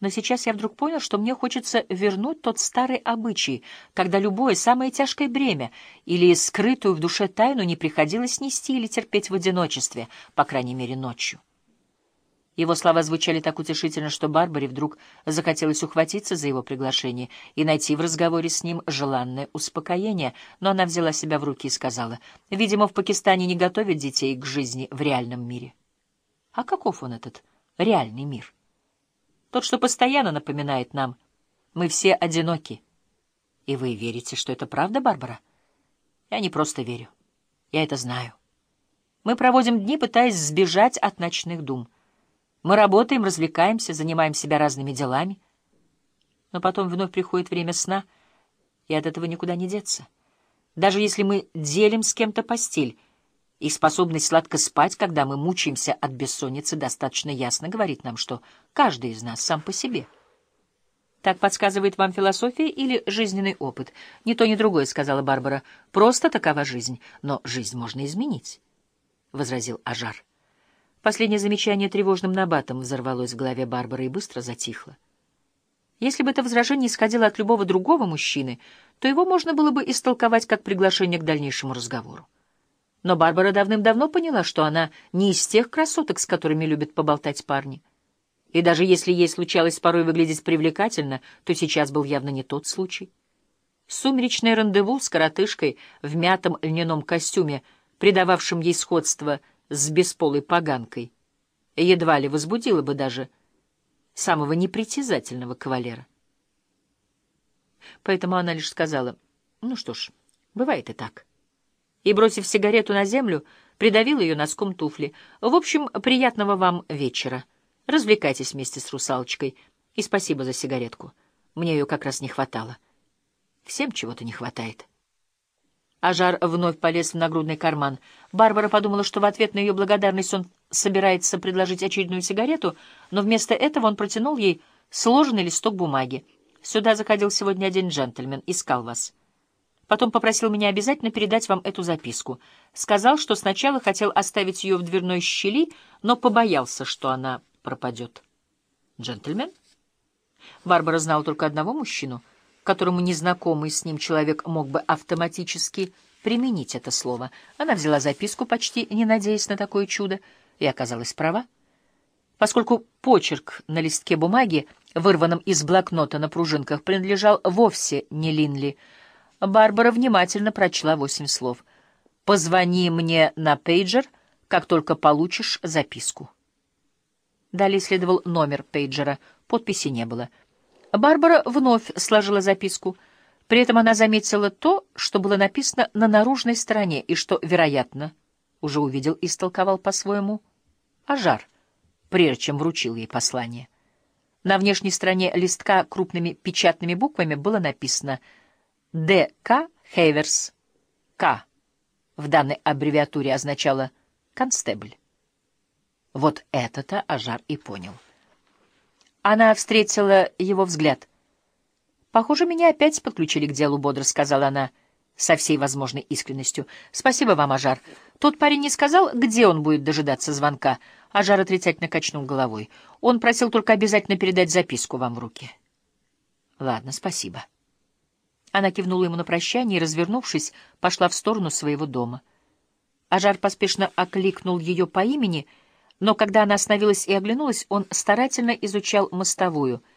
Но сейчас я вдруг понял, что мне хочется вернуть тот старый обычай, когда любое самое тяжкое бремя или скрытую в душе тайну не приходилось нести или терпеть в одиночестве, по крайней мере, ночью. Его слова звучали так утешительно, что Барбаре вдруг захотелось ухватиться за его приглашение и найти в разговоре с ним желанное успокоение, но она взяла себя в руки и сказала, «Видимо, в Пакистане не готовят детей к жизни в реальном мире». А каков он, этот реальный мир? Тот, что постоянно напоминает нам, мы все одиноки. И вы верите, что это правда, Барбара? Я не просто верю. Я это знаю. Мы проводим дни, пытаясь сбежать от ночных дум — мы работаем, развлекаемся, занимаем себя разными делами. Но потом вновь приходит время сна, и от этого никуда не деться. Даже если мы делим с кем-то постель, и способность сладко спать, когда мы мучаемся от бессонницы, достаточно ясно говорит нам, что каждый из нас сам по себе. Так подсказывает вам философия или жизненный опыт? Ни то, ни другое, — сказала Барбара. Просто такова жизнь. Но жизнь можно изменить, — возразил Ажар. Последнее замечание тревожным набатом взорвалось в голове Барбары и быстро затихло. Если бы это возражение исходило от любого другого мужчины, то его можно было бы истолковать как приглашение к дальнейшему разговору. Но Барбара давным-давно поняла, что она не из тех красоток, с которыми любят поболтать парни. И даже если ей случалось порой выглядеть привлекательно, то сейчас был явно не тот случай. Сумеречное рандеву с коротышкой в мятом льняном костюме, придававшем ей сходство — с бесполой поганкой едва ли возбудила бы даже самого непритязательного кавалера. Поэтому она лишь сказала, ну что ж, бывает и так. И, бросив сигарету на землю, придавила ее носком туфли. В общем, приятного вам вечера. Развлекайтесь вместе с русалочкой. И спасибо за сигаретку. Мне ее как раз не хватало. Всем чего-то не хватает. Ажар вновь полез в нагрудный карман. Барбара подумала, что в ответ на ее благодарность он собирается предложить очередную сигарету, но вместо этого он протянул ей сложенный листок бумаги. «Сюда заходил сегодня один джентльмен, искал вас. Потом попросил меня обязательно передать вам эту записку. Сказал, что сначала хотел оставить ее в дверной щели, но побоялся, что она пропадет». «Джентльмен?» Барбара знала только одного мужчину — которому незнакомый с ним человек мог бы автоматически применить это слово. Она взяла записку, почти не надеясь на такое чудо, и оказалась права. Поскольку почерк на листке бумаги, вырванном из блокнота на пружинках, принадлежал вовсе не Линли, Барбара внимательно прочла восемь слов. «Позвони мне на пейджер, как только получишь записку». Далее следовал номер пейджера, подписи не было — Барбара вновь сложила записку. При этом она заметила то, что было написано на наружной стороне и что, вероятно, уже увидел и истолковал по-своему Ажар, прежде чем вручил ей послание. На внешней стороне листка крупными печатными буквами было написано «Д.К. Хейверс». «К» в данной аббревиатуре означало «констебль». Вот это-то Ажар и понял. Она встретила его взгляд. «Похоже, меня опять подключили к делу», — бодро сказала она со всей возможной искренностью. «Спасибо вам, Ажар. Тот парень не сказал, где он будет дожидаться звонка?» Ажар отрицательно качнул головой. «Он просил только обязательно передать записку вам в руки». «Ладно, спасибо». Она кивнула ему на прощание и, развернувшись, пошла в сторону своего дома. Ажар поспешно окликнул ее по имени — но когда она остановилась и оглянулась, он старательно изучал мостовую —